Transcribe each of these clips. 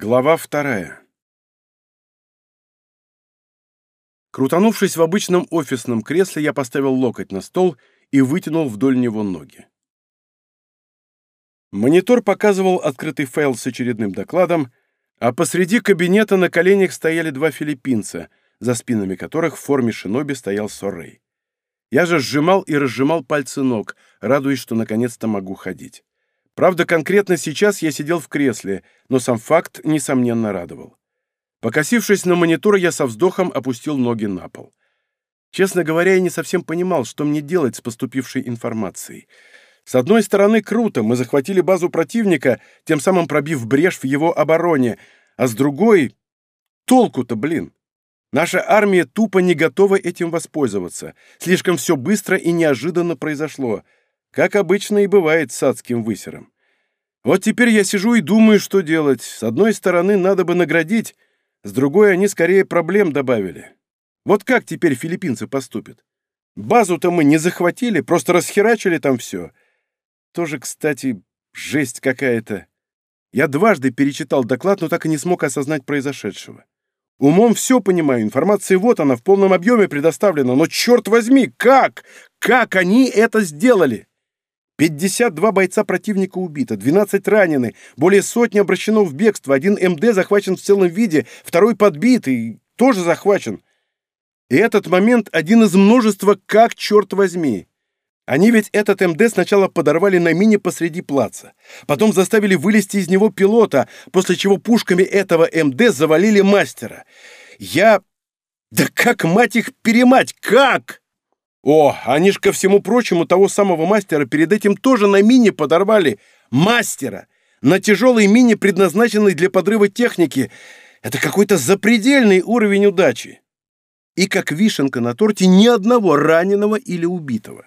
Глава вторая. Крутанувшись в обычном офисном кресле, я поставил локоть на стол и вытянул вдоль него ноги. Монитор показывал открытый файл с очередным докладом, а посреди кабинета на коленях стояли два филиппинца, за спинами которых в форме шиноби стоял Соррей. Я же сжимал и разжимал пальцы ног, радуясь, что наконец-то могу ходить. Правда, конкретно сейчас я сидел в кресле, но сам факт, несомненно, радовал. Покосившись на монитор, я со вздохом опустил ноги на пол. Честно говоря, я не совсем понимал, что мне делать с поступившей информацией. С одной стороны, круто, мы захватили базу противника, тем самым пробив брешь в его обороне, а с другой... Толку-то, блин! Наша армия тупо не готова этим воспользоваться. Слишком все быстро и неожиданно произошло — как обычно и бывает с адским высером. Вот теперь я сижу и думаю, что делать. С одной стороны, надо бы наградить, с другой они скорее проблем добавили. Вот как теперь филиппинцы поступят? Базу-то мы не захватили, просто расхерачили там все. Тоже, кстати, жесть какая-то. Я дважды перечитал доклад, но так и не смог осознать произошедшего. Умом все понимаю, информация вот она, в полном объеме предоставлена, но черт возьми, как? Как они это сделали? 52 бойца противника убито, 12 ранены, более сотни обращено в бегство, один МД захвачен в целом виде, второй подбит и тоже захвачен. И этот момент один из множества «как, черт возьми». Они ведь этот МД сначала подорвали на мине посреди плаца, потом заставили вылезти из него пилота, после чего пушками этого МД завалили мастера. Я... Да как, мать их, перемать, как? О, они ж ко всему прочему того самого мастера перед этим тоже на мине подорвали. Мастера! На тяжелой мине, предназначенной для подрыва техники. Это какой-то запредельный уровень удачи. И как вишенка на торте ни одного раненого или убитого.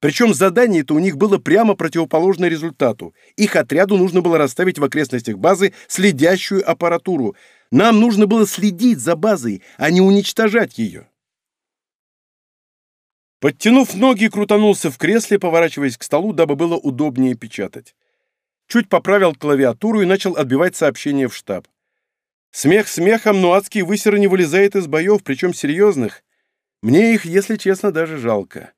Причем задание-то у них было прямо противоположное результату. Их отряду нужно было расставить в окрестностях базы следящую аппаратуру. Нам нужно было следить за базой, а не уничтожать ее. Подтянув ноги, крутанулся в кресле, поворачиваясь к столу, дабы было удобнее печатать. Чуть поправил клавиатуру и начал отбивать сообщения в штаб. Смех смехом, но адский высер не вылезает из боев, причем серьезных. Мне их, если честно, даже жалко.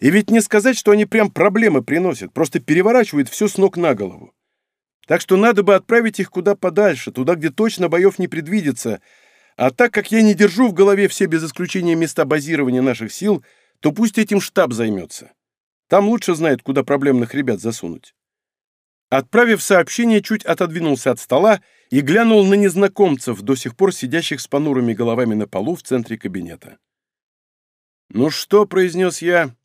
И ведь не сказать, что они прям проблемы приносят, просто переворачивают все с ног на голову. Так что надо бы отправить их куда подальше, туда, где точно боев не предвидится. А так как я не держу в голове все без исключения места базирования наших сил — то пусть этим штаб займется. Там лучше знает, куда проблемных ребят засунуть. Отправив сообщение, чуть отодвинулся от стола и глянул на незнакомцев, до сих пор сидящих с понурыми головами на полу в центре кабинета. «Ну что?» — произнес я.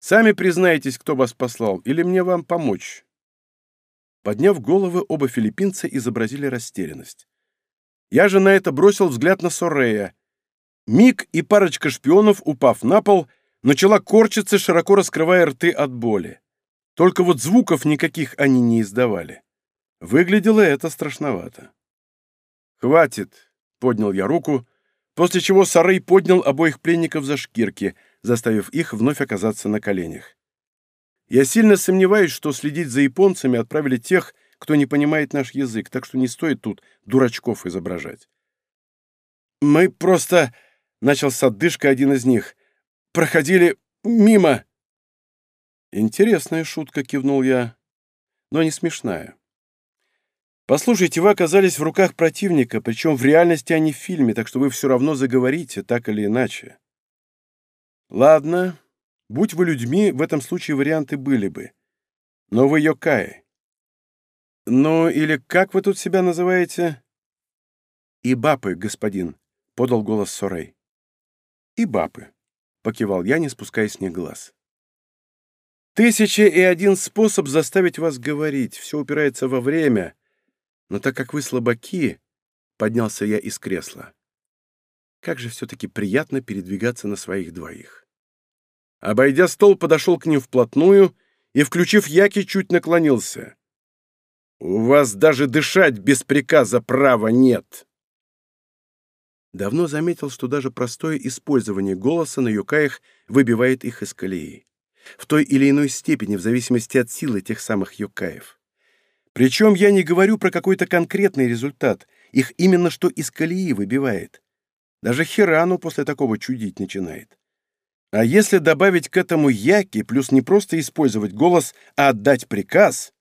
«Сами признаетесь, кто вас послал, или мне вам помочь?» Подняв головы, оба филиппинца изобразили растерянность. Я же на это бросил взгляд на Сорея, Миг и парочка шпионов, упав на пол, начала корчиться, широко раскрывая рты от боли. Только вот звуков никаких они не издавали. Выглядело это страшновато. «Хватит!» — поднял я руку, после чего Сарей поднял обоих пленников за шкирки, заставив их вновь оказаться на коленях. Я сильно сомневаюсь, что следить за японцами отправили тех, кто не понимает наш язык, так что не стоит тут дурачков изображать. «Мы просто...» Начал с отдышкой один из них. «Проходили мимо!» «Интересная шутка», — кивнул я, — «но не смешная. Послушайте, вы оказались в руках противника, причем в реальности, а не в фильме, так что вы все равно заговорите, так или иначе. Ладно, будь вы людьми, в этом случае варианты были бы. Но вы Йокаи. Ну, или как вы тут себя называете? Ибапы, господин, — подал голос Сорей и бабы», — покивал я, не спуская с них глаз. «Тысяча и один способ заставить вас говорить, все упирается во время, но так как вы слабаки», — поднялся я из кресла, «как же все-таки приятно передвигаться на своих двоих». Обойдя стол, подошел к ним вплотную и, включив яки, чуть наклонился. «У вас даже дышать без приказа права нет!» Давно заметил, что даже простое использование голоса на юкаях выбивает их из колеи. В той или иной степени, в зависимости от силы тех самых юкаев. Причем я не говорю про какой-то конкретный результат, их именно что из колеи выбивает. Даже Хирану после такого чудить начинает. А если добавить к этому яки, плюс не просто использовать голос, а отдать приказ...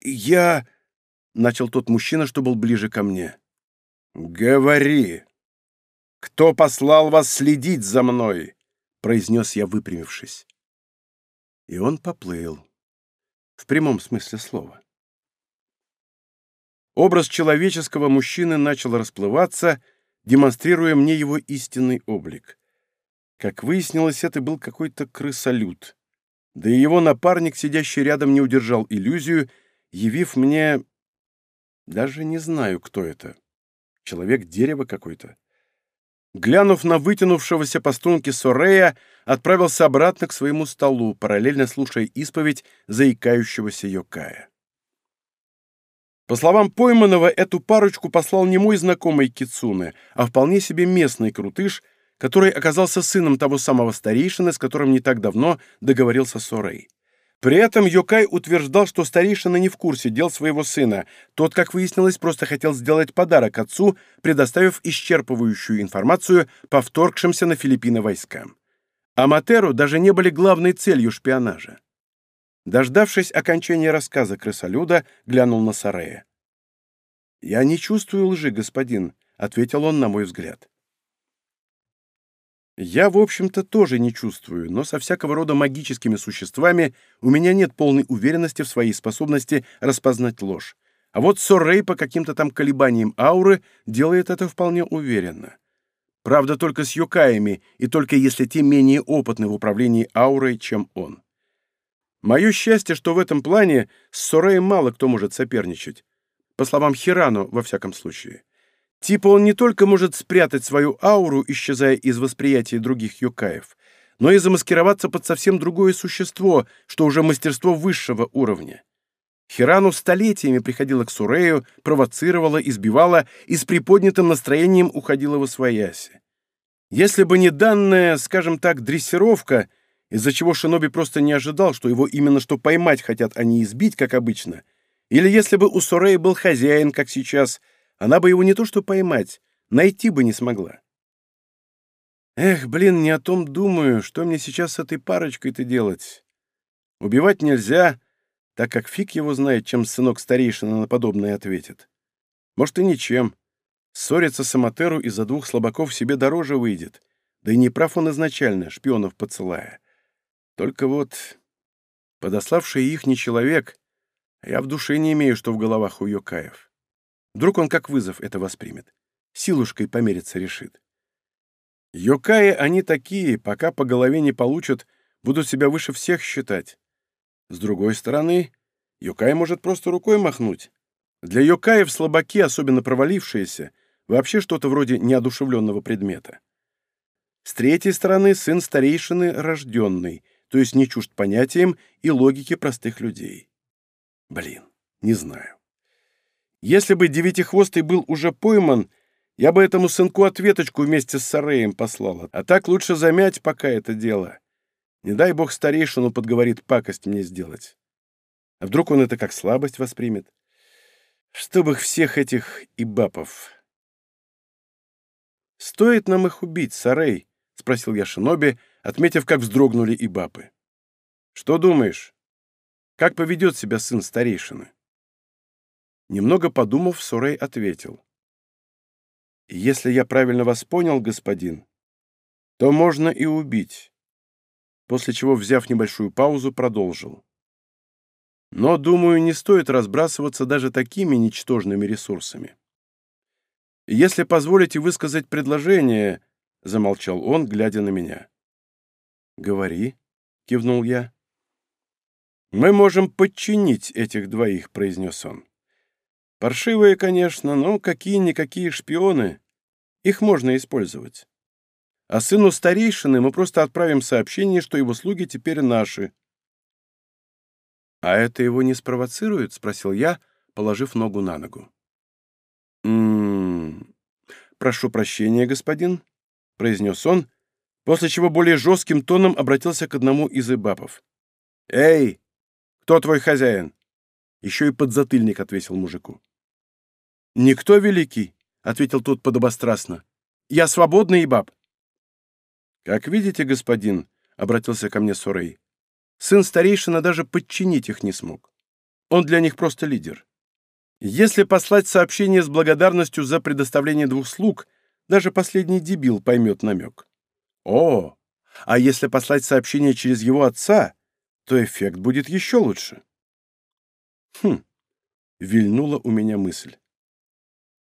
«Я...» — начал тот мужчина, что был ближе ко мне. «Говори! Кто послал вас следить за мной?» — произнес я, выпрямившись. И он поплыл. В прямом смысле слова. Образ человеческого мужчины начал расплываться, демонстрируя мне его истинный облик. Как выяснилось, это был какой-то крысолют. Да и его напарник, сидящий рядом, не удержал иллюзию, явив мне... Даже не знаю, кто это. Человек-дерево какой-то. Глянув на вытянувшегося по струнке Сорея, отправился обратно к своему столу, параллельно слушая исповедь заикающегося Йокая. По словам Пойманова, эту парочку послал не мой знакомый Кицуне, а вполне себе местный крутыш, который оказался сыном того самого старейшины, с которым не так давно договорился Сорей. При этом Йокай утверждал, что старейшина не в курсе дел своего сына. Тот, как выяснилось, просто хотел сделать подарок отцу, предоставив исчерпывающую информацию по вторгшимся на Филиппины войскам. Аматеру даже не были главной целью шпионажа. Дождавшись окончания рассказа крысолюда, глянул на Сарея. «Я не чувствую лжи, господин», — ответил он на мой взгляд. Я, в общем-то, тоже не чувствую, но со всякого рода магическими существами у меня нет полной уверенности в своей способности распознать ложь. А вот Соррей по каким-то там колебаниям ауры делает это вполне уверенно. Правда, только с юкаями, и только если те менее опытны в управлении аурой, чем он. Мое счастье, что в этом плане с Сореем мало кто может соперничать. По словам Хирану, во всяком случае. Типа он не только может спрятать свою ауру, исчезая из восприятия других юкаев, но и замаскироваться под совсем другое существо, что уже мастерство высшего уровня. Хирану столетиями приходила к Сурею, провоцировала, избивала и с приподнятым настроением уходила во свояси. Если бы не данная, скажем так, дрессировка, из-за чего Шиноби просто не ожидал, что его именно что поймать хотят, а не избить, как обычно. Или если бы у Сорея был хозяин, как сейчас, она бы его не то что поймать, найти бы не смогла. Эх, блин, не о том думаю, что мне сейчас с этой парочкой-то делать. Убивать нельзя, так как фиг его знает, чем сынок старейшина на подобное ответит. Может, и ничем. Ссориться с Аматеру из-за двух слабаков себе дороже выйдет. Да и не прав он изначально, шпионов поцелая. Только вот подославший их не человек, а я в душе не имею, что в головах у Йокаев. Вдруг он как вызов это воспримет, силушкой помериться решит. Йокаи они такие, пока по голове не получат, будут себя выше всех считать. С другой стороны, Йокай может просто рукой махнуть. Для Йокаев слабаки, особенно провалившиеся, вообще что-то вроде неодушевленного предмета. С третьей стороны, сын старейшины рожденный — то есть не чужд понятиям и логике простых людей. Блин, не знаю. Если бы Девятихвостый был уже пойман, я бы этому сынку ответочку вместе с Сареем послала, а так лучше замять пока это дело. Не дай бог старейшину подговорит пакость мне сделать. А вдруг он это как слабость воспримет? Чтобы всех этих ибапов... «Стоит нам их убить, Сарей?» — спросил я Шиноби, отметив, как вздрогнули и бабы. «Что думаешь? Как поведет себя сын старейшины?» Немного подумав, Сурей ответил. «Если я правильно вас понял, господин, то можно и убить». После чего, взяв небольшую паузу, продолжил. «Но, думаю, не стоит разбрасываться даже такими ничтожными ресурсами. Если позволите высказать предложение, — замолчал он, глядя на меня. «Говори», — кивнул я. «Мы можем подчинить этих двоих», — произнес он. «Паршивые, конечно, но какие-никакие шпионы. Их можно использовать. А сыну старейшины мы просто отправим сообщение, что его слуги теперь наши». «А это его не спровоцирует?» — спросил я, положив ногу на ногу. «М-м-м... Прошу прощения, господин», — произнес он, после чего более жестким тоном обратился к одному из эбапов. «Эй, кто твой хозяин? Еще и подзатыльник отвесил мужику. «Никто великий», — ответил тот подобострастно. «Я свободный, баб». «Как видите, господин», — обратился ко мне Сурей, «сын старейшина даже подчинить их не смог. Он для них просто лидер. Если послать сообщение с благодарностью за предоставление двух слуг, даже последний дебил поймет намек. О, а если послать сообщение через его отца, то эффект будет еще лучше. Хм, вильнула у меня мысль.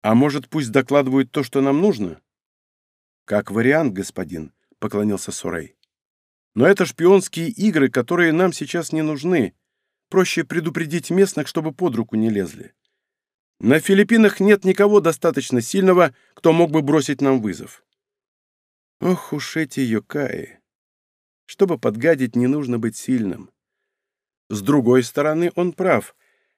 А может, пусть докладывают то, что нам нужно? Как вариант, господин, поклонился Сурей. Но это шпионские игры, которые нам сейчас не нужны. Проще предупредить местных, чтобы под руку не лезли. На Филиппинах нет никого достаточно сильного, кто мог бы бросить нам вызов. Ох уж эти йокаи. Чтобы подгадить, не нужно быть сильным. С другой стороны, он прав.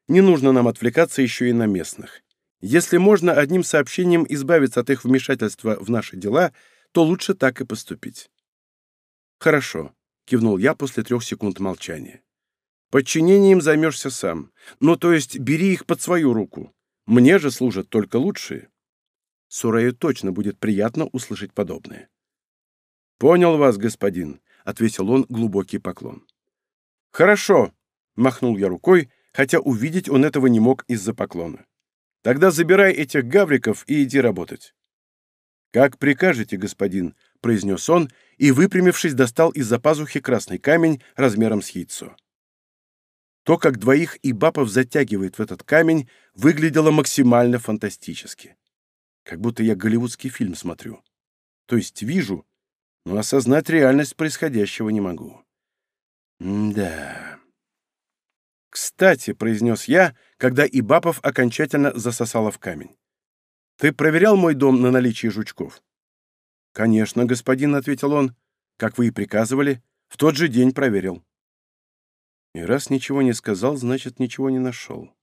Не нужно нам отвлекаться еще и на местных. Если можно одним сообщением избавиться от их вмешательства в наши дела, то лучше так и поступить. «Хорошо», — кивнул я после трех секунд молчания. «Подчинением займешься сам. Ну, то есть бери их под свою руку. Мне же служат только лучшие. Сурею точно будет приятно услышать подобное. «Понял вас, господин», — ответил он глубокий поклон. «Хорошо», — махнул я рукой, хотя увидеть он этого не мог из-за поклона. «Тогда забирай этих гавриков и иди работать». «Как прикажете, господин», — произнес он и, выпрямившись, достал из-за пазухи красный камень размером с яйцо. То, как двоих ибапов затягивает в этот камень, выглядело максимально фантастически. Как будто я голливудский фильм смотрю. То есть вижу, но осознать реальность происходящего не могу. да. «Кстати», — произнес я, когда Ибапов окончательно засосало в камень. «Ты проверял мой дом на наличие жучков?» «Конечно, господин», — ответил он. «Как вы и приказывали, в тот же день проверил». И раз ничего не сказал, значит, ничего не нашел.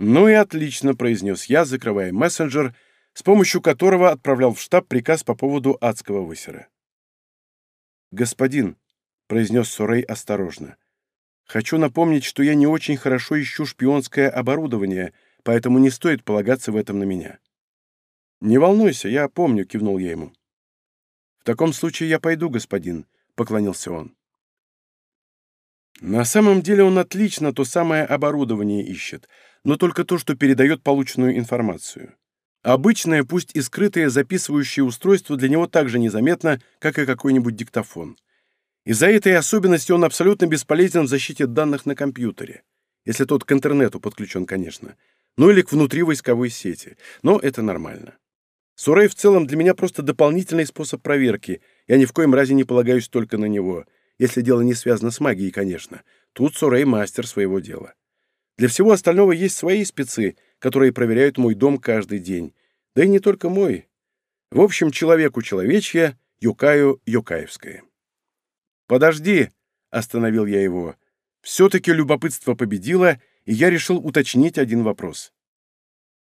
«Ну и отлично», — произнес я, закрывая мессенджер, с помощью которого отправлял в штаб приказ по поводу адского высера. «Господин», — произнес Сурей осторожно, — «хочу напомнить, что я не очень хорошо ищу шпионское оборудование, поэтому не стоит полагаться в этом на меня». «Не волнуйся, я помню», — кивнул я ему. «В таком случае я пойду, господин», — поклонился он. На самом деле он отлично то самое оборудование ищет, но только то, что передает полученную информацию. Обычное, пусть и скрытое записывающее устройство для него так же незаметно, как и какой-нибудь диктофон. Из-за этой особенности он абсолютно бесполезен в защите данных на компьютере, если тот к интернету подключен, конечно, ну или к внутривойсковой сети, но это нормально. Сурей в целом для меня просто дополнительный способ проверки, я ни в коем разе не полагаюсь только на него — если дело не связано с магией, конечно. Тут Сурей мастер своего дела. Для всего остального есть свои спецы, которые проверяют мой дом каждый день. Да и не только мой. В общем, человеку человечье, юкаю юкаевское. «Подожди!» — остановил я его. Все-таки любопытство победило, и я решил уточнить один вопрос.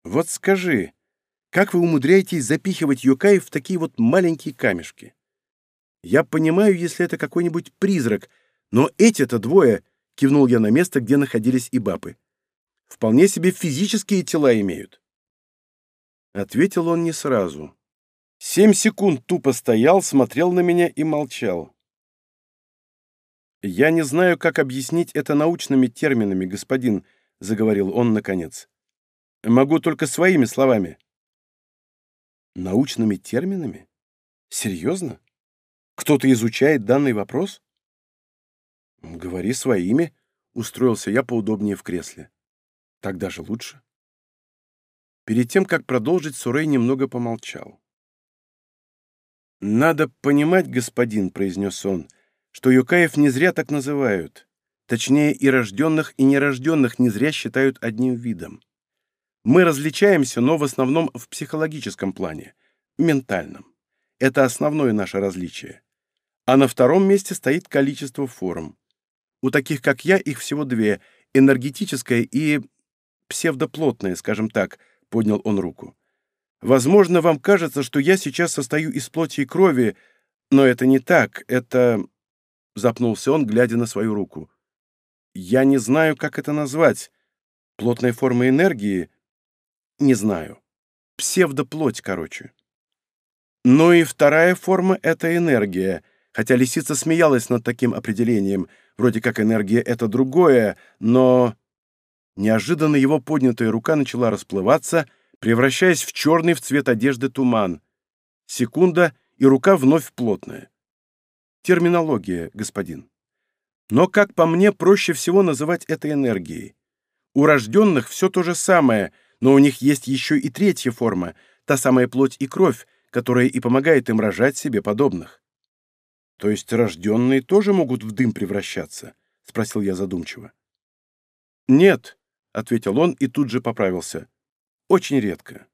«Вот скажи, как вы умудряетесь запихивать юкаев в такие вот маленькие камешки?» Я понимаю, если это какой-нибудь призрак, но эти-то двое, — кивнул я на место, где находились и бабы, — вполне себе физические тела имеют. Ответил он не сразу. Семь секунд тупо стоял, смотрел на меня и молчал. «Я не знаю, как объяснить это научными терминами, господин», — заговорил он наконец. «Могу только своими словами». «Научными терминами? Серьезно?» Кто-то изучает данный вопрос? Говори своими, устроился я поудобнее в кресле. Так даже лучше. Перед тем, как продолжить, Сурей немного помолчал. «Надо понимать, господин», — произнес он, — «что юкаев не зря так называют. Точнее, и рожденных, и нерожденных не зря считают одним видом. Мы различаемся, но в основном в психологическом плане, ментальном. Это основное наше различие. А на втором месте стоит количество форм. У таких, как я, их всего две — энергетическая и псевдоплотная, скажем так, — поднял он руку. Возможно, вам кажется, что я сейчас состою из плоти и крови, но это не так, это... Запнулся он, глядя на свою руку. Я не знаю, как это назвать. Плотная форма энергии? Не знаю. Псевдоплоть, короче. Ну и вторая форма — это энергия, хотя лисица смеялась над таким определением. Вроде как энергия — это другое, но... Неожиданно его поднятая рука начала расплываться, превращаясь в черный в цвет одежды туман. Секунда, и рука вновь плотная. Терминология, господин. Но, как по мне, проще всего называть это энергией. У рожденных все то же самое, но у них есть еще и третья форма, та самая плоть и кровь, которая и помогает им рожать себе подобных. То есть рожденные тоже могут в дым превращаться? — спросил я задумчиво. «Нет», — ответил он и тут же поправился. «Очень редко.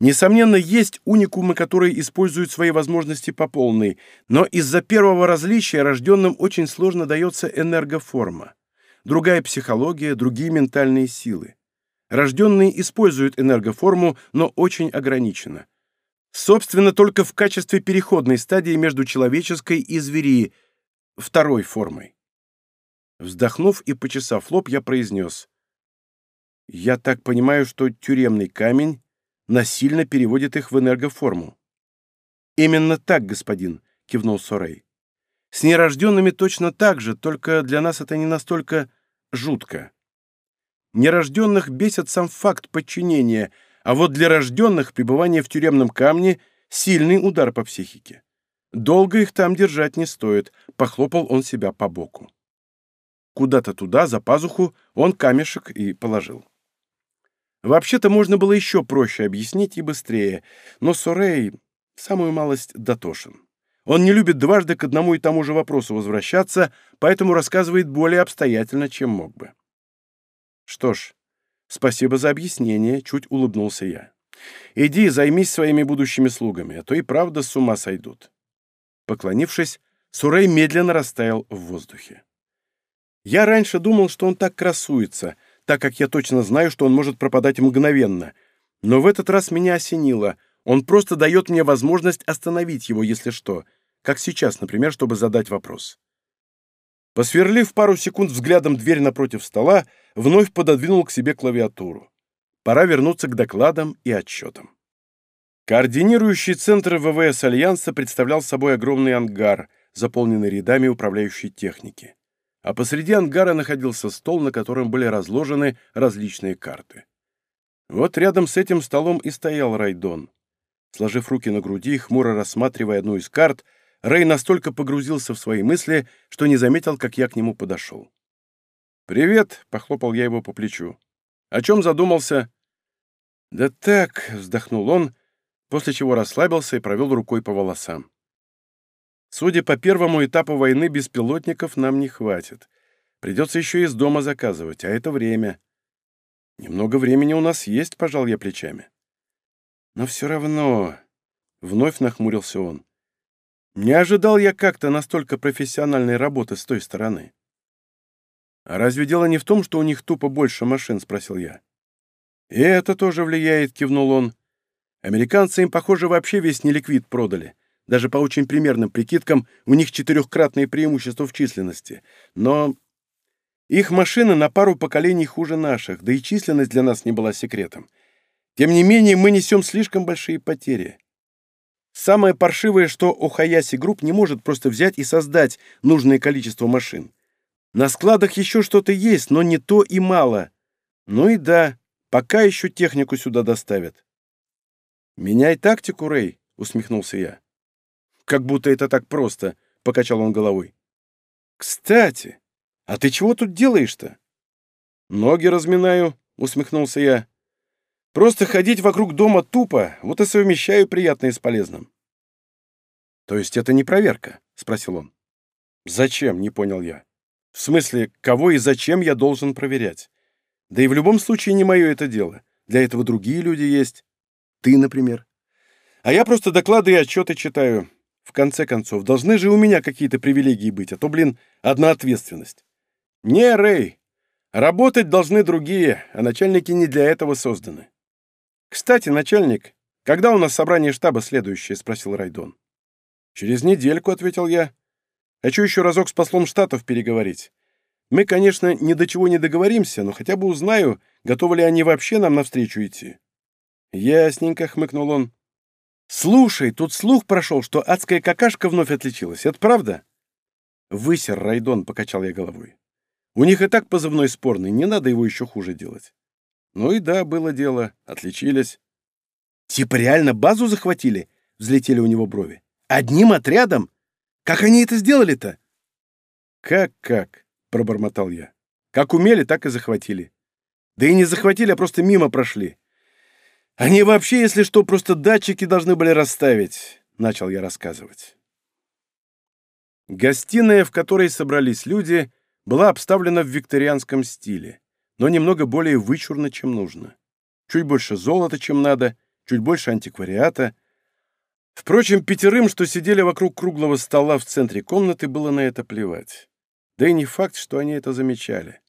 Несомненно, есть уникумы, которые используют свои возможности по полной, но из-за первого различия рожденным очень сложно дается энергоформа другая психология, другие ментальные силы. Рожденные используют энергоформу, но очень ограниченно. Собственно, только в качестве переходной стадии между человеческой и звери, второй формой. Вздохнув и почесав лоб, я произнес. «Я так понимаю, что тюремный камень насильно переводит их в энергоформу». «Именно так, господин», — кивнул Сорей. С нерожденными точно так же, только для нас это не настолько жутко. Нерожденных бесит сам факт подчинения, а вот для рожденных пребывание в тюремном камне — сильный удар по психике. Долго их там держать не стоит, похлопал он себя по боку. Куда-то туда, за пазуху, он камешек и положил. Вообще-то можно было еще проще объяснить и быстрее, но Сорей самую малость дотошен. Он не любит дважды к одному и тому же вопросу возвращаться, поэтому рассказывает более обстоятельно, чем мог бы. Что ж, спасибо за объяснение, чуть улыбнулся я. Иди, займись своими будущими слугами, а то и правда с ума сойдут. Поклонившись, Сурей медленно растаял в воздухе. Я раньше думал, что он так красуется, так как я точно знаю, что он может пропадать мгновенно. Но в этот раз меня осенило — он просто дает мне возможность остановить его, если что, как сейчас, например, чтобы задать вопрос. Посверлив пару секунд взглядом дверь напротив стола, вновь пододвинул к себе клавиатуру. Пора вернуться к докладам и отчетам. Координирующий центр ВВС Альянса представлял собой огромный ангар, заполненный рядами управляющей техники. А посреди ангара находился стол, на котором были разложены различные карты. Вот рядом с этим столом и стоял Райдон. Сложив руки на груди, хмуро рассматривая одну из карт, Рэй настолько погрузился в свои мысли, что не заметил, как я к нему подошел. «Привет!» — похлопал я его по плечу. «О чем задумался?» «Да так», — вздохнул он, после чего расслабился и провел рукой по волосам. «Судя по первому этапу войны, беспилотников нам не хватит. Придется еще из дома заказывать, а это время». «Немного времени у нас есть», — пожал я плечами. Но все равно... Вновь нахмурился он. Не ожидал я как-то настолько профессиональной работы с той стороны. «А разве дело не в том, что у них тупо больше машин?» — спросил я. «И это тоже влияет», — кивнул он. «Американцы им, похоже, вообще весь неликвид продали. Даже по очень примерным прикидкам у них четырехкратное преимущество в численности. Но их машины на пару поколений хуже наших, да и численность для нас не была секретом. Тем не менее, мы несем слишком большие потери. Самое паршивое, что Охаяси Group не может просто взять и создать нужное количество машин. На складах еще что-то есть, но не то и мало. Ну и да, пока еще технику сюда доставят. «Меняй тактику, Рэй», — усмехнулся я. «Как будто это так просто», — покачал он головой. «Кстати, а ты чего тут делаешь-то?» «Ноги разминаю», — усмехнулся я. Просто ходить вокруг дома тупо, вот и совмещаю приятное с полезным. То есть это не проверка? Спросил он. Зачем? Не понял я. В смысле, кого и зачем я должен проверять? Да и в любом случае не мое это дело. Для этого другие люди есть. Ты, например. А я просто доклады и отчеты читаю. В конце концов, должны же у меня какие-то привилегии быть, а то, блин, одна ответственность. Не, Рэй, работать должны другие, а начальники не для этого созданы. «Кстати, начальник, когда у нас собрание штаба следующее?» — спросил Райдон. «Через недельку», — ответил я. «Хочу еще разок с послом Штатов переговорить. Мы, конечно, ни до чего не договоримся, но хотя бы узнаю, готовы ли они вообще нам навстречу идти». «Ясненько», — хмыкнул он. «Слушай, тут слух прошел, что адская какашка вновь отличилась. Это правда?» «Высер, Райдон», — покачал я головой. «У них и так позывной спорный, не надо его еще хуже делать». «Ну и да, было дело. Отличились». «Типа реально базу захватили?» — взлетели у него брови. «Одним отрядом? Как они это сделали-то?» «Как-как?» — пробормотал я. «Как умели, так и захватили. Да и не захватили, а просто мимо прошли. Они вообще, если что, просто датчики должны были расставить», — начал я рассказывать. Гостиная, в которой собрались люди, была обставлена в викторианском стиле, но немного более вычурно, чем нужно. Чуть больше золота, чем надо, чуть больше антиквариата. Впрочем, пятерым, что сидели вокруг круглого стола в центре комнаты, было на это плевать. Да и не факт, что они это замечали.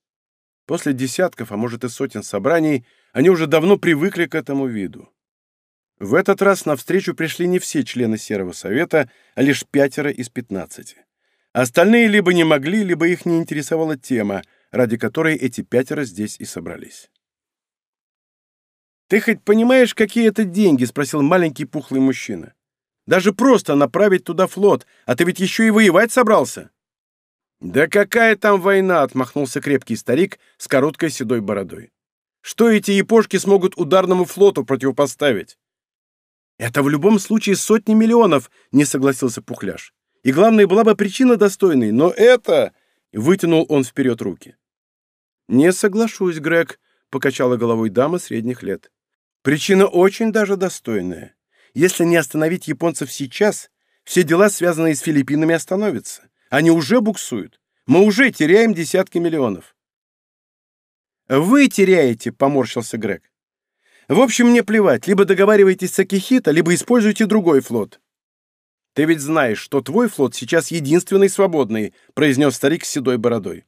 После десятков, а может и сотен собраний, они уже давно привыкли к этому виду. В этот раз навстречу пришли не все члены Серого Совета, а лишь пятеро из пятнадцати. Остальные либо не могли, либо их не интересовала тема, ради которой эти пятеро здесь и собрались. «Ты хоть понимаешь, какие это деньги?» — спросил маленький пухлый мужчина. «Даже просто направить туда флот, а ты ведь еще и воевать собрался!» «Да какая там война!» — отмахнулся крепкий старик с короткой седой бородой. «Что эти япошки смогут ударному флоту противопоставить?» «Это в любом случае сотни миллионов!» — не согласился Пухляш. «И главное, была бы причина достойной, но это...» — вытянул он вперед руки. «Не соглашусь, Грег», — покачала головой дама средних лет. «Причина очень даже достойная. Если не остановить японцев сейчас, все дела, связанные с Филиппинами, остановятся. Они уже буксуют. Мы уже теряем десятки миллионов. «Вы теряете», — поморщился Грег. «В общем, мне плевать. Либо договаривайтесь с Акихита, либо используйте другой флот». «Ты ведь знаешь, что твой флот сейчас единственный свободный», — произнес старик с седой бородой.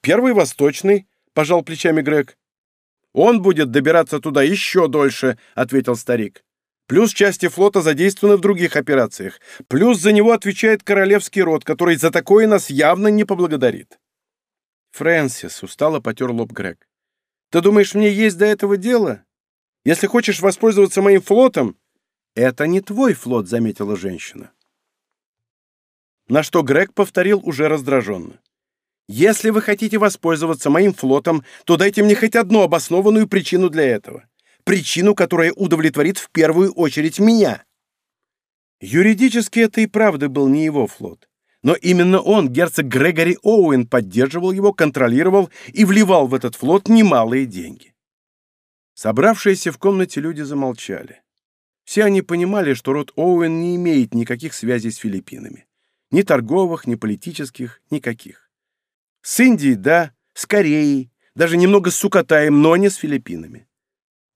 «Первый восточный», — пожал плечами Грег. «Он будет добираться туда еще дольше», — ответил старик. Плюс части флота задействованы в других операциях. Плюс за него отвечает королевский род, который за такое нас явно не поблагодарит. Фрэнсис устало потер лоб Грег. Ты думаешь, мне есть до этого дело? Если хочешь воспользоваться моим флотом... Это не твой флот, заметила женщина. На что Грег повторил уже раздраженно. Если вы хотите воспользоваться моим флотом, то дайте мне хоть одну обоснованную причину для этого причину, которая удовлетворит в первую очередь меня. Юридически это и правда был не его флот. Но именно он, герцог Грегори Оуэн, поддерживал его, контролировал и вливал в этот флот немалые деньги. Собравшиеся в комнате люди замолчали. Все они понимали, что род Оуэн не имеет никаких связей с Филиппинами. Ни торговых, ни политических, никаких. С Индией, да, с Кореей, даже немного с Сукатаем, но не с Филиппинами.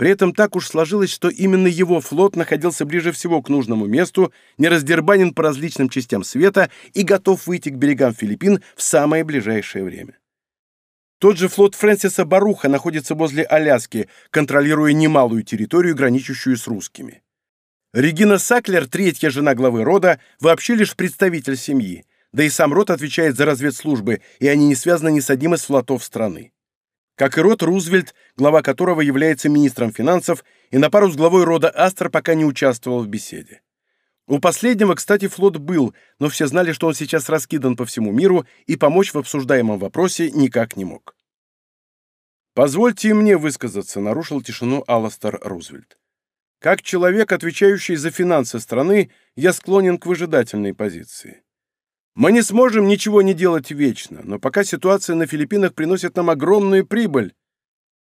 При этом так уж сложилось, что именно его флот находился ближе всего к нужному месту, не раздербанен по различным частям света и готов выйти к берегам Филиппин в самое ближайшее время. Тот же флот Фрэнсиса Баруха находится возле Аляски, контролируя немалую территорию, граничащую с русскими. Регина Саклер, третья жена главы рода, вообще лишь представитель семьи, да и сам род отвечает за разведслужбы, и они не связаны ни с одним из флотов страны как и род Рузвельт, глава которого является министром финансов, и на пару с главой рода Астер пока не участвовал в беседе. У последнего, кстати, флот был, но все знали, что он сейчас раскидан по всему миру и помочь в обсуждаемом вопросе никак не мог. «Позвольте мне высказаться», — нарушил тишину Алластер Рузвельт. «Как человек, отвечающий за финансы страны, я склонен к выжидательной позиции. Мы не сможем ничего не делать вечно, но пока ситуация на Филиппинах приносит нам огромную прибыль».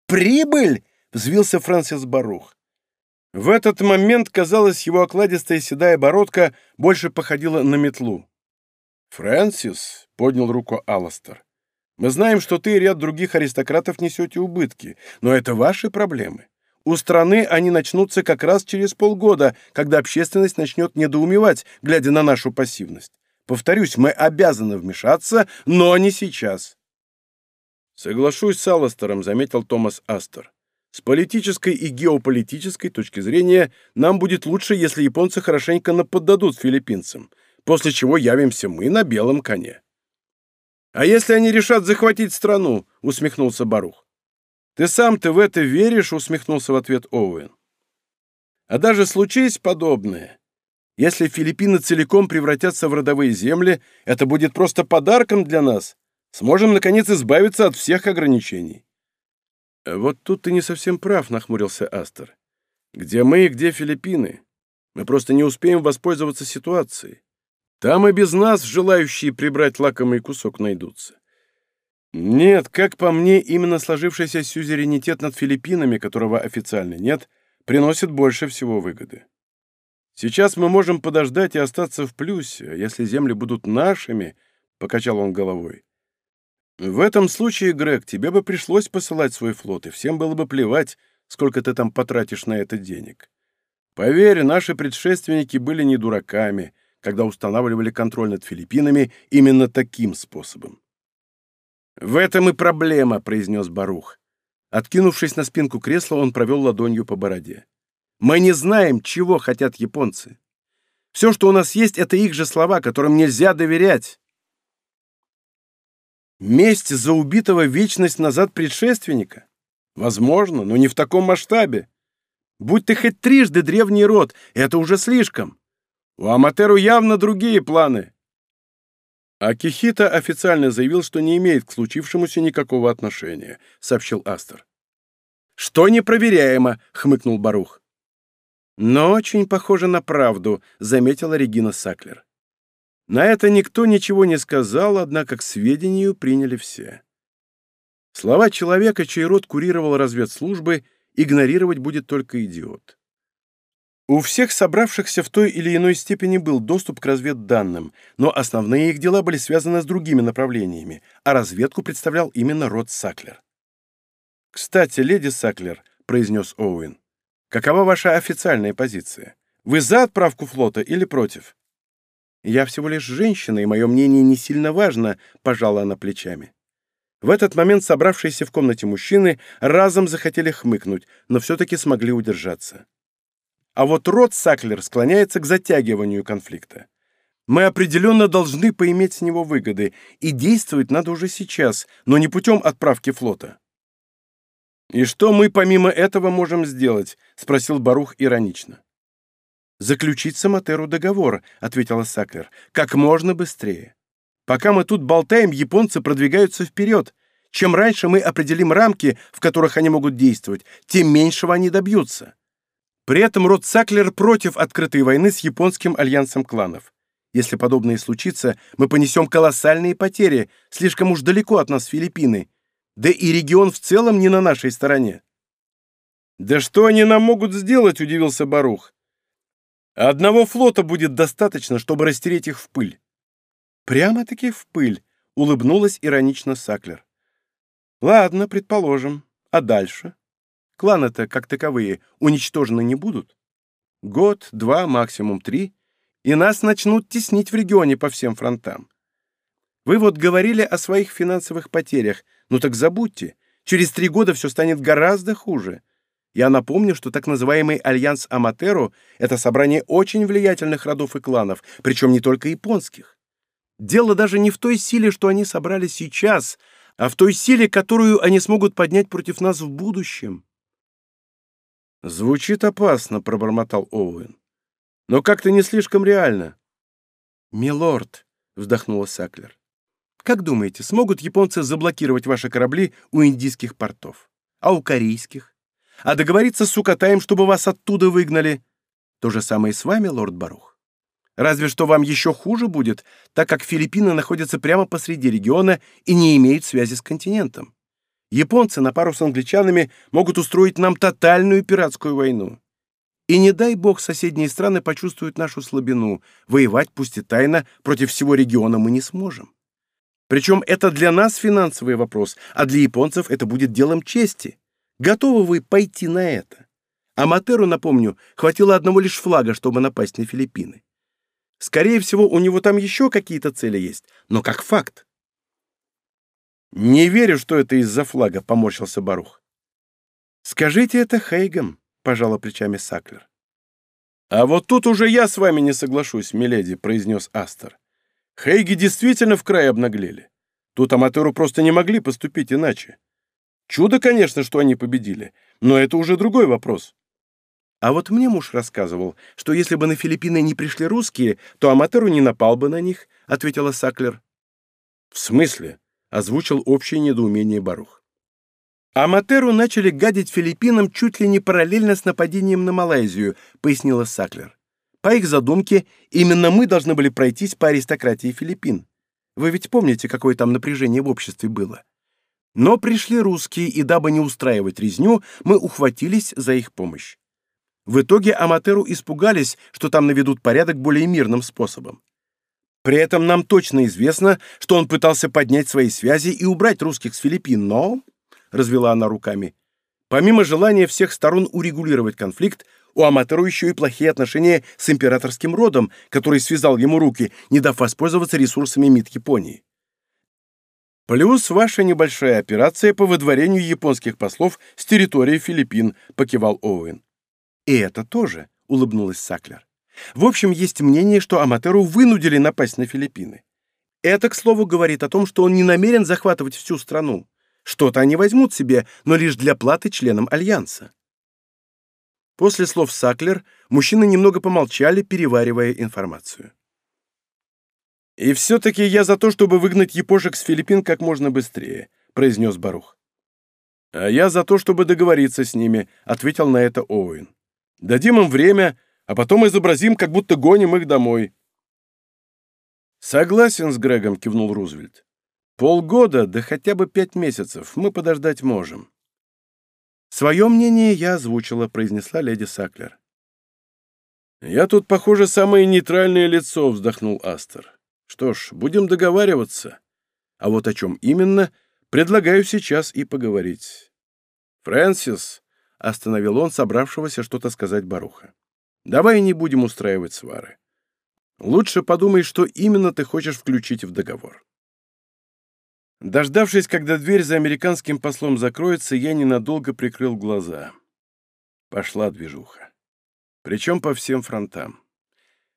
«Прибыль?» — взвился Фрэнсис Барух. В этот момент, казалось, его окладистая седая бородка больше походила на метлу. «Фрэнсис», — поднял руку Алластер, — «мы знаем, что ты и ряд других аристократов несете убытки, но это ваши проблемы. У страны они начнутся как раз через полгода, когда общественность начнет недоумевать, глядя на нашу пассивность. Повторюсь, мы обязаны вмешаться, но не сейчас. Соглашусь с Алластером, заметил Томас Астер. С политической и геополитической точки зрения нам будет лучше, если японцы хорошенько наподдадут филиппинцам, после чего явимся мы на белом коне. «А если они решат захватить страну?» — усмехнулся Барух. «Ты сам-то в это веришь?» — усмехнулся в ответ Оуэн. «А даже случись подобное. Если Филиппины целиком превратятся в родовые земли, это будет просто подарком для нас. Сможем, наконец, избавиться от всех ограничений». «Вот тут ты не совсем прав», — нахмурился Астер. «Где мы и где Филиппины? Мы просто не успеем воспользоваться ситуацией. Там и без нас желающие прибрать лакомый кусок найдутся. Нет, как по мне, именно сложившийся сюзеренитет над Филиппинами, которого официально нет, приносит больше всего выгоды. Сейчас мы можем подождать и остаться в плюсе, если земли будут нашими, — покачал он головой. В этом случае, Грег, тебе бы пришлось посылать свой флот, и всем было бы плевать, сколько ты там потратишь на это денег. Поверь, наши предшественники были не дураками, когда устанавливали контроль над Филиппинами именно таким способом. «В этом и проблема», — произнес Барух. Откинувшись на спинку кресла, он провел ладонью по бороде. «Мы не знаем, чего хотят японцы. Все, что у нас есть, это их же слова, которым нельзя доверять». Месть за убитого вечность назад предшественника? Возможно, но не в таком масштабе. Будь ты хоть трижды древний род, это уже слишком. У Аматеру явно другие планы. А Кихита официально заявил, что не имеет к случившемуся никакого отношения, сообщил Астер. Что непроверяемо, хмыкнул Барух. Но очень похоже на правду, заметила Регина Саклер. На это никто ничего не сказал, однако к сведению приняли все. Слова человека, чей род курировал разведслужбы, игнорировать будет только идиот. У всех собравшихся в той или иной степени был доступ к разведданным, но основные их дела были связаны с другими направлениями, а разведку представлял именно род Саклер. «Кстати, леди Саклер», — произнес Оуэн, — «какова ваша официальная позиция? Вы за отправку флота или против?» «Я всего лишь женщина, и мое мнение не сильно важно», — пожала она плечами. В этот момент собравшиеся в комнате мужчины разом захотели хмыкнуть, но все-таки смогли удержаться. А вот род Саклер склоняется к затягиванию конфликта. Мы определенно должны поиметь с него выгоды, и действовать надо уже сейчас, но не путем отправки флота. «И что мы помимо этого можем сделать?» — спросил Барух иронично. «Заключить с Аматеру договор», — ответила Саклер, — «как можно быстрее. Пока мы тут болтаем, японцы продвигаются вперед. Чем раньше мы определим рамки, в которых они могут действовать, тем меньшего они добьются. При этом род Саклер против открытой войны с японским альянсом кланов. Если подобное случится, мы понесем колоссальные потери, слишком уж далеко от нас Филиппины. Да и регион в целом не на нашей стороне. «Да что они нам могут сделать?» — удивился Барух. «Одного флота будет достаточно, чтобы растереть их в пыль. «Прямо-таки в пыль», — улыбнулась иронично Саклер. «Ладно, предположим. А дальше? Кланы-то, как таковые, уничтожены не будут? Год, два, максимум три, и нас начнут теснить в регионе по всем фронтам. Вы вот говорили о своих финансовых потерях, ну так забудьте, через три года все станет гораздо хуже». Я напомню, что так называемый Альянс Аматеро — это собрание очень влиятельных родов и кланов, причем не только японских. Дело даже не в той силе, что они собрали сейчас, а в той силе, которую они смогут поднять против нас в будущем. «Звучит опасно», — пробормотал Оуэн. «Но как-то не слишком реально». «Милорд», — вздохнула Саклер, — «как думаете, смогут японцы заблокировать ваши корабли у индийских портов? А у корейских? А договориться с Сукатаем, чтобы вас оттуда выгнали? То же самое с вами, лорд Барух?» Разве что вам еще хуже будет, так как Филиппины находятся прямо посреди региона и не имеют связи с континентом. Японцы на пару с англичанами могут устроить нам тотальную пиратскую войну. И не дай бог соседние страны почувствуют нашу слабину. Воевать, пусть и тайно, против всего региона мы не сможем. Причем это для нас финансовый вопрос, а для японцев это будет делом чести. Готовы вы пойти на это? А Матеру, напомню, хватило одного лишь флага, чтобы напасть на Филиппины. Скорее всего, у него там еще какие-то цели есть, но как факт. «Не верю, что это из-за флага», — поморщился Барух. «Скажите это Хейгам», — пожала плечами Саклер. «А вот тут уже я с вами не соглашусь, миледи», — произнес Астер. «Хейги действительно в край обнаглели. Тут Аматеру просто не могли поступить иначе. Чудо, конечно, что они победили, но это уже другой вопрос. А вот мне муж рассказывал, что если бы на Филиппины не пришли русские, то Аматеру не напал бы на них, — ответила Саклер. В смысле? — озвучил общее недоумение Барух. Аматеру начали гадить Филиппинам чуть ли не параллельно с нападением на Малайзию, — пояснила Саклер. По их задумке, именно мы должны были пройтись по аристократии Филиппин. Вы ведь помните, какое там напряжение в обществе было? Но пришли русские, и дабы не устраивать резню, мы ухватились за их помощь. В итоге Аматеру испугались, что там наведут порядок более мирным способом. При этом нам точно известно, что он пытался поднять свои связи и убрать русских с Филиппин, но, — развела она руками, — помимо желания всех сторон урегулировать конфликт, у Аматеру еще и плохие отношения с императорским родом, который связал ему руки, не дав воспользоваться ресурсами МИД Японии. «Плюс ваша небольшая операция по выдворению японских послов с территории Филиппин», — покивал Оуэн. «И это тоже», — улыбнулась Саклер. «В общем, есть мнение, что Аматеру вынудили напасть на Филиппины. Это, к слову, говорит о том, что он не намерен захватывать всю страну. Что-то они возьмут себе, но лишь для платы членам Альянса». После слов Саклер мужчины немного помолчали, переваривая информацию. «И все-таки я за то, чтобы выгнать япошек с Филиппин как можно быстрее», — произнес Барух. «А я за то, чтобы договориться с ними», — ответил на это Оуэн. Дадим им время, а потом изобразим, как будто гоним их домой». «Согласен с Грегом», — кивнул Рузвельт. «Полгода, да хотя бы пять месяцев, мы подождать можем». «Свое мнение я озвучила», — произнесла леди Саклер. «Я тут, похоже, самое нейтральное лицо», — вздохнул Астер. «Что ж, будем договариваться. А вот о чем именно, предлагаю сейчас и поговорить. Фрэнсис, Остановил он собравшегося что-то сказать Баруха. «Давай не будем устраивать свары. Лучше подумай, что именно ты хочешь включить в договор». Дождавшись, когда дверь за американским послом закроется, я ненадолго прикрыл глаза. Пошла движуха. Причем по всем фронтам.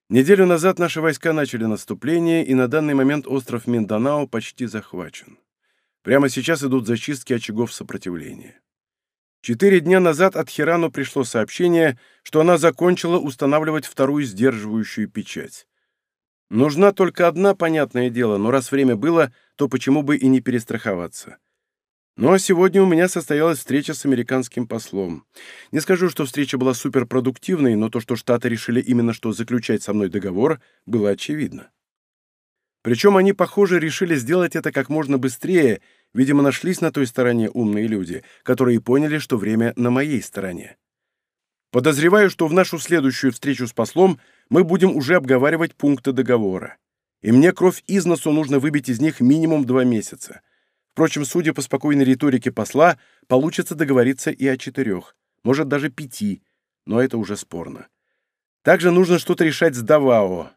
Неделю назад наши войска начали наступление, и на данный момент остров Минданао почти захвачен. Прямо сейчас идут зачистки очагов сопротивления. Четыре дня назад от Хирану пришло сообщение, что она закончила устанавливать вторую сдерживающую печать. Нужна только одна, понятное дело, но раз время было, то почему бы и не перестраховаться. Ну а сегодня у меня состоялась встреча с американским послом. Не скажу, что встреча была суперпродуктивной, но то, что Штаты решили именно что заключать со мной договор, было очевидно. Причем они, похоже, решили сделать это как можно быстрее Видимо, нашлись на той стороне умные люди, которые поняли, что время на моей стороне. Подозреваю, что в нашу следующую встречу с послом мы будем уже обговаривать пункты договора. И мне кровь из носу нужно выбить из них минимум два месяца. Впрочем, судя по спокойной риторике посла, получится договориться и о четырех, может даже пяти, но это уже спорно. Также нужно что-то решать с Давао.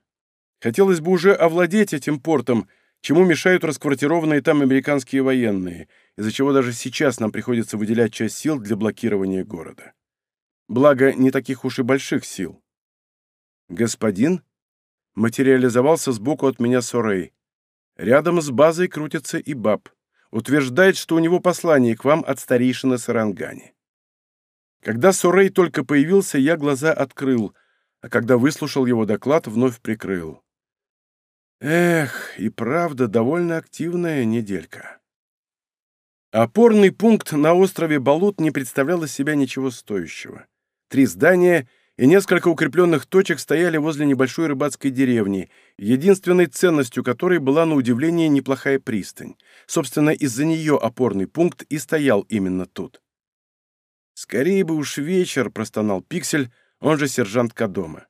Хотелось бы уже овладеть этим портом, чему мешают расквартированные там американские военные, из-за чего даже сейчас нам приходится выделять часть сил для блокирования города. Благо, не таких уж и больших сил. Господин материализовался сбоку от меня Сорей. Рядом с базой крутится и Баб. Утверждает, что у него послание к вам от старейшины Сарангани. Когда Сорей только появился, я глаза открыл, а когда выслушал его доклад, вновь прикрыл. Эх, и правда, довольно активная неделька. Опорный пункт на острове Болот не представлял из себя ничего стоящего. Три здания и несколько укрепленных точек стояли возле небольшой рыбацкой деревни, единственной ценностью которой была, на удивление, неплохая пристань. Собственно, из-за нее опорный пункт и стоял именно тут. «Скорее бы уж вечер», — простонал Пиксель, он же сержант Кадома.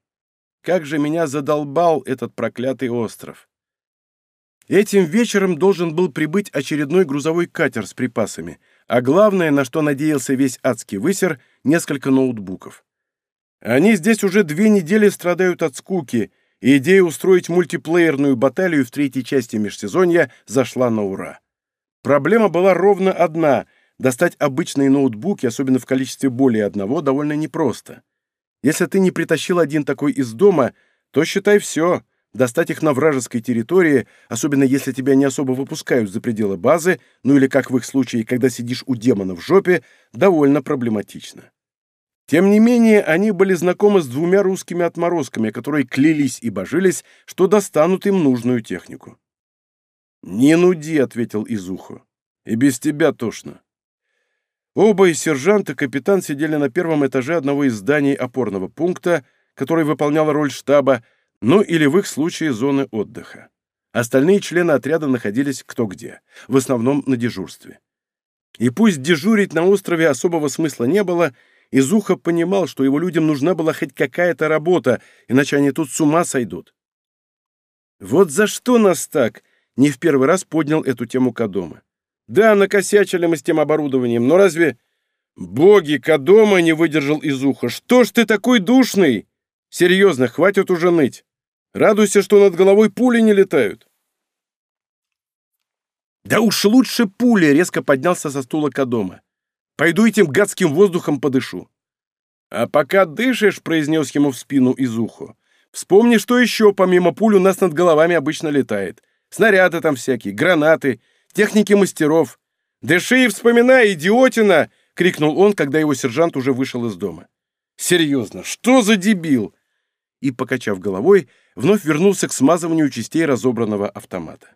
Как же меня задолбал этот проклятый остров. Этим вечером должен был прибыть очередной грузовой катер с припасами, а главное, на что надеялся весь адский высер, несколько ноутбуков. Они здесь уже две недели страдают от скуки, и идея устроить мультиплеерную баталию в третьей части межсезонья зашла на ура. Проблема была ровно одна — достать обычные ноутбуки, особенно в количестве более одного, довольно непросто. Если ты не притащил один такой из дома, то считай все, достать их на вражеской территории, особенно если тебя не особо выпускают за пределы базы, ну или как в их случае, когда сидишь у демона в жопе, довольно проблематично. Тем не менее, они были знакомы с двумя русскими отморозками, которые клялись и божились, что достанут им нужную технику. «Не нуди», — ответил Изуху. «И без тебя тошно». Оба и сержант, и капитан сидели на первом этаже одного из зданий опорного пункта, который выполнял роль штаба, ну или в их случае зоны отдыха. Остальные члены отряда находились кто где, в основном на дежурстве. И пусть дежурить на острове особого смысла не было, Изуха понимал, что его людям нужна была хоть какая-то работа, иначе они тут с ума сойдут. «Вот за что нас так?» — не в первый раз поднял эту тему Кадома. «Да, накосячили мы с тем оборудованием, но разве...» «Боги, Кадома!» — не выдержал Изуха. «Что ж ты такой душный? Серьезно, хватит уже ныть. Радуйся, что над головой пули не летают». «Да уж лучше пули!» — резко поднялся со стула Кадома. Пойду этим гадским воздухом подышу. А пока дышишь, произнес ему в спину из ухо, вспомни, что еще помимо пуль у нас над головами обычно летает. Снаряды там всякие, гранаты, техники мастеров. Дыши и вспоминай, идиотина! крикнул он, когда его сержант уже вышел из дома. Серьезно, что за дебил? И, покачав головой, вновь вернулся к смазыванию частей разобранного автомата.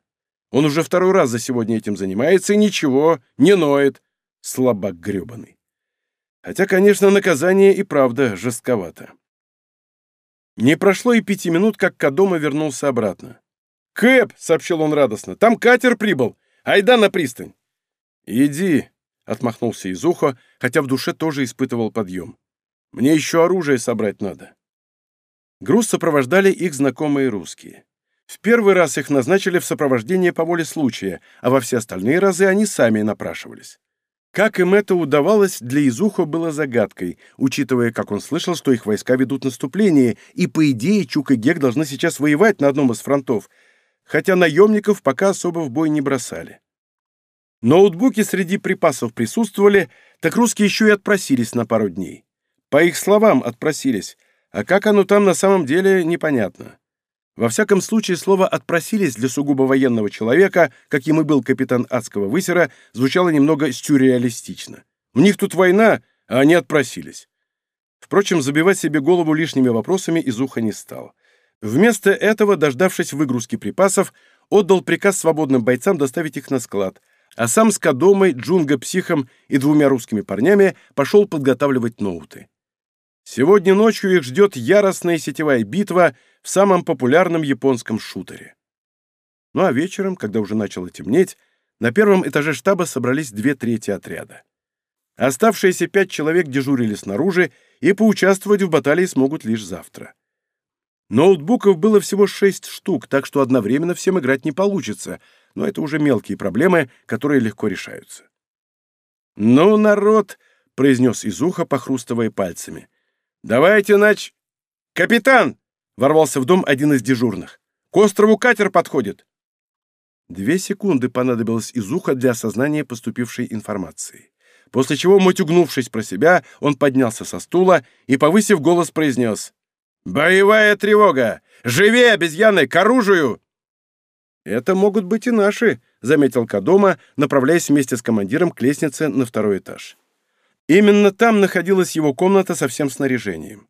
Он уже второй раз за сегодня этим занимается и ничего, не ноет слабак гребаный. Хотя, конечно, наказание и правда жестковато. Не прошло и пяти минут, как Кадома вернулся обратно. «Кэп!» — сообщил он радостно. «Там катер прибыл! Айда на пристань!» «Иди!» — отмахнулся из уха, хотя в душе тоже испытывал подъем. «Мне еще оружие собрать надо». Груз сопровождали их знакомые русские. В первый раз их назначили в сопровождение по воле случая, а во все остальные разы они сами напрашивались. Как им это удавалось, для Изуха было загадкой, учитывая, как он слышал, что их войска ведут наступление, и, по идее, Чук и Гек должны сейчас воевать на одном из фронтов, хотя наемников пока особо в бой не бросали. Ноутбуки среди припасов присутствовали, так русские еще и отпросились на пару дней. По их словам, отпросились, а как оно там на самом деле, непонятно. Во всяком случае, слово «отпросились» для сугубо военного человека, каким и был капитан адского высера, звучало немного сюрреалистично. У них тут война, а они отпросились. Впрочем, забивать себе голову лишними вопросами из уха не стал. Вместо этого, дождавшись выгрузки припасов, отдал приказ свободным бойцам доставить их на склад, а сам с Кадомой, Джунго-психом и двумя русскими парнями пошел подготавливать ноуты. Сегодня ночью их ждет яростная сетевая битва в самом популярном японском шутере. Ну а вечером, когда уже начало темнеть, на первом этаже штаба собрались две трети отряда. Оставшиеся пять человек дежурили снаружи и поучаствовать в баталии смогут лишь завтра. Ноутбуков было всего шесть штук, так что одновременно всем играть не получится, но это уже мелкие проблемы, которые легко решаются. «Ну, народ!» — произнес из уха, похрустывая пальцами. «Давайте нач...» «Капитан!» — ворвался в дом один из дежурных. «К острову катер подходит!» Две секунды понадобилось из уха для осознания поступившей информации. После чего, мотюгнувшись про себя, он поднялся со стула и, повысив голос, произнес «Боевая тревога! Живи, обезьяны, к оружию!» «Это могут быть и наши», — заметил Кадома, направляясь вместе с командиром к лестнице на второй этаж. Именно там находилась его комната со всем снаряжением.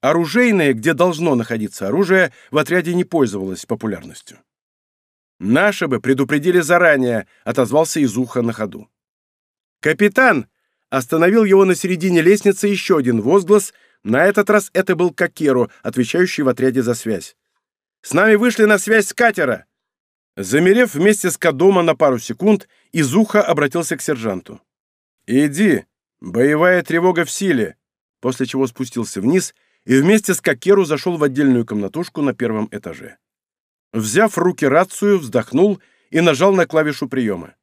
Оружейная, где должно находиться оружие, в отряде не пользовалась популярностью. «Наши бы предупредили заранее», — отозвался из уха на ходу. «Капитан!» — остановил его на середине лестницы еще один возглас, на этот раз это был Кокеру, отвечающий в отряде за связь. «С нами вышли на связь с катера!» Замерев вместе с Кадома на пару секунд, Изуха обратился к сержанту. «Иди, боевая тревога в силе», после чего спустился вниз и вместе с Кокеру зашел в отдельную комнатушку на первом этаже. Взяв в руки рацию, вздохнул и нажал на клавишу приема.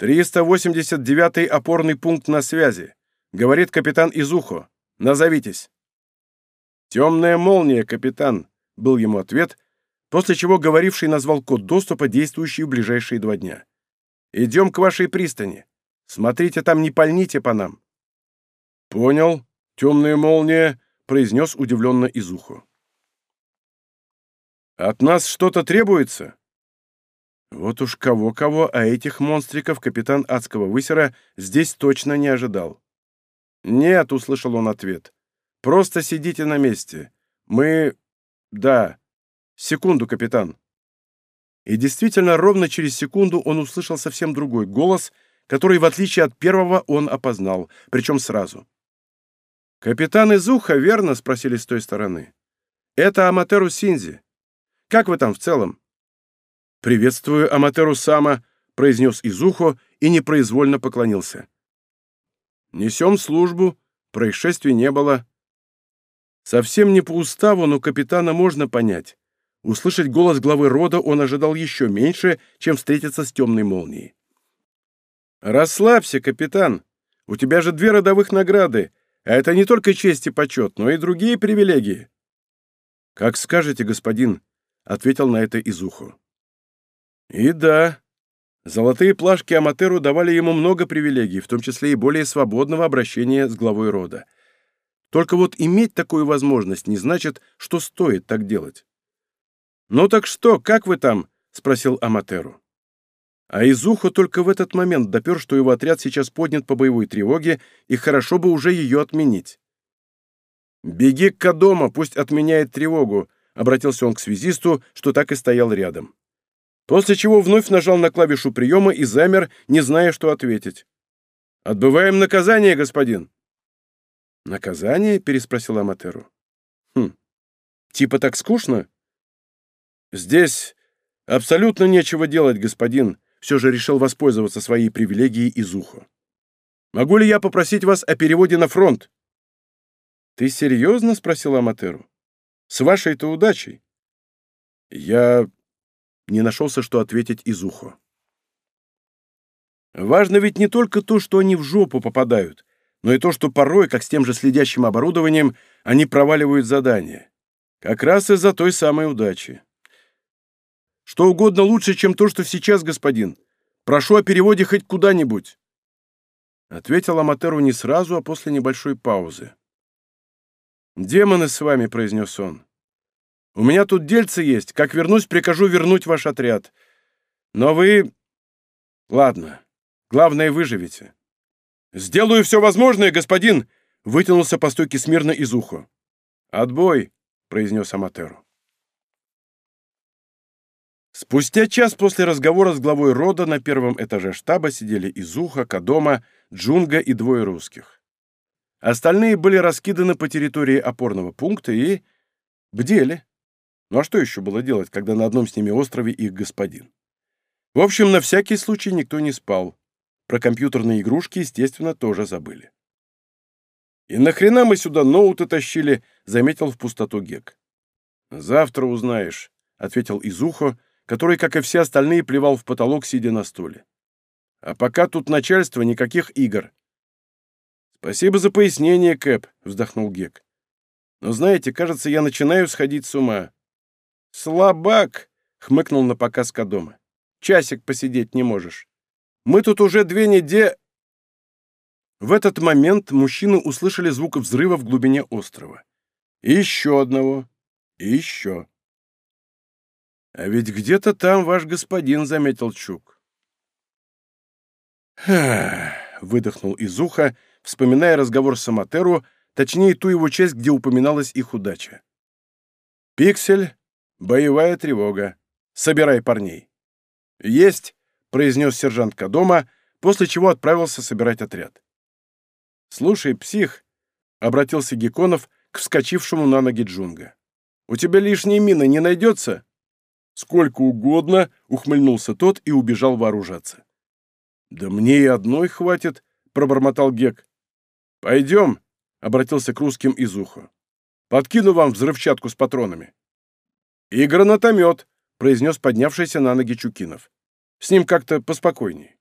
«389-й опорный пункт на связи», — говорит капитан Изухо. «Назовитесь». «Темная молния, капитан», — был ему ответ, после чего говоривший назвал код доступа, действующий в ближайшие два дня. «Идем к вашей пристани. Смотрите там, не пальните по нам». «Понял. Темная молния», произнес удивленно из уху. От нас что-то требуется?» Вот уж кого-кого, а этих монстриков капитан адского высера здесь точно не ожидал. «Нет», — услышал он ответ. «Просто сидите на месте. Мы... Да. Секунду, капитан». И действительно, ровно через секунду он услышал совсем другой голос, который, в отличие от первого, он опознал, причем сразу. «Капитан из уха, верно?» — спросили с той стороны. «Это Аматеру Синзи. Как вы там в целом?» «Приветствую Аматеру Сама», — произнес Изухо и непроизвольно поклонился. «Несем службу, происшествий не было». Совсем не по уставу, но капитана можно понять. Услышать голос главы рода он ожидал еще меньше, чем встретиться с темной молнией. «Расслабься, капитан. У тебя же две родовых награды, это не только честь и почет, но и другие привилегии». «Как скажете, господин», — ответил на это Изуху. И да, золотые плашки Аматеру давали ему много привилегий, в том числе и более свободного обращения с главой рода. Только вот иметь такую возможность не значит, что стоит так делать. «Ну так что, как вы там?» — спросил Аматеру. А Изухо только в этот момент допер, что его отряд сейчас поднят по боевой тревоге, и хорошо бы уже ее отменить. «Беги к Кадома, пусть отменяет тревогу», — обратился он к связисту, что так и стоял рядом после чего вновь нажал на клавишу приема и замер, не зная, что ответить. «Отбываем наказание, господин!» «Наказание?» — переспросил Аматеру. «Хм, типа так скучно?» «Здесь абсолютно нечего делать, господин», — все же решил воспользоваться своей привилегией из уха. «Могу ли я попросить вас о переводе на фронт?» «Ты серьезно?» — спросил Аматеру. «С вашей-то удачей». «Я не нашелся, что ответить из уха. Важно ведь не только то, что они в жопу попадают, но и то, что порой, как с тем же следящим оборудованием, они проваливают задание. Как раз из-за той самой удачи. Что угодно лучше, чем то, что сейчас, господин. Прошу о переводе хоть куда-нибудь. Ответил Аматеру не сразу, а после небольшой паузы. «Демоны с вами», — произнес он. У меня тут дельце есть. Как вернусь, прикажу вернуть ваш отряд. Но вы... Ладно. Главное, выживете. Сделаю все возможное, господин!» Вытянулся по стойке смирно из уха. «Отбой!» — произнес Аматеру. Спустя час после разговора с главой рода на первом этаже штаба сидели Изуха, Кадома, Джунга и двое русских. Остальные были раскиданы по территории опорного пункта и бдели. Ну а что еще было делать, когда на одном с ними острове их господин? В общем, на всякий случай никто не спал. Про компьютерные игрушки, естественно, тоже забыли. «И нахрена мы сюда ноуты тащили?» — заметил в пустоту Гек. «Завтра узнаешь», — ответил Изухо, который, как и все остальные, плевал в потолок, сидя на стуле. «А пока тут начальство, никаких игр». «Спасибо за пояснение, Кэп», — вздохнул Гек. «Но знаете, кажется, я начинаю сходить с ума. «Слабак!» — хмыкнул на показ Кадома. «Часик посидеть не можешь. Мы тут уже две недели...» В этот момент мужчины услышали звук взрыва в глубине острова. И еще одного. И еще. «А ведь где-то там ваш господин», — заметил Чук. «Ха!» — выдохнул из уха, вспоминая разговор с Аматеру, точнее, ту его часть, где упоминалась их удача. Пиксель «Боевая тревога. Собирай парней». «Есть», — произнес сержант Кадома, после чего отправился собирать отряд. «Слушай, псих», — обратился Геконов к вскочившему на ноги Джунга. «У тебя лишней мины не найдется?» «Сколько угодно», — ухмыльнулся тот и убежал вооружаться. «Да мне и одной хватит», — пробормотал Гек. «Пойдем», — обратился к русским из уха. «Подкину вам взрывчатку с патронами». «И гранатомет», — произнес поднявшийся на ноги Чукинов. «С ним как-то поспокойней».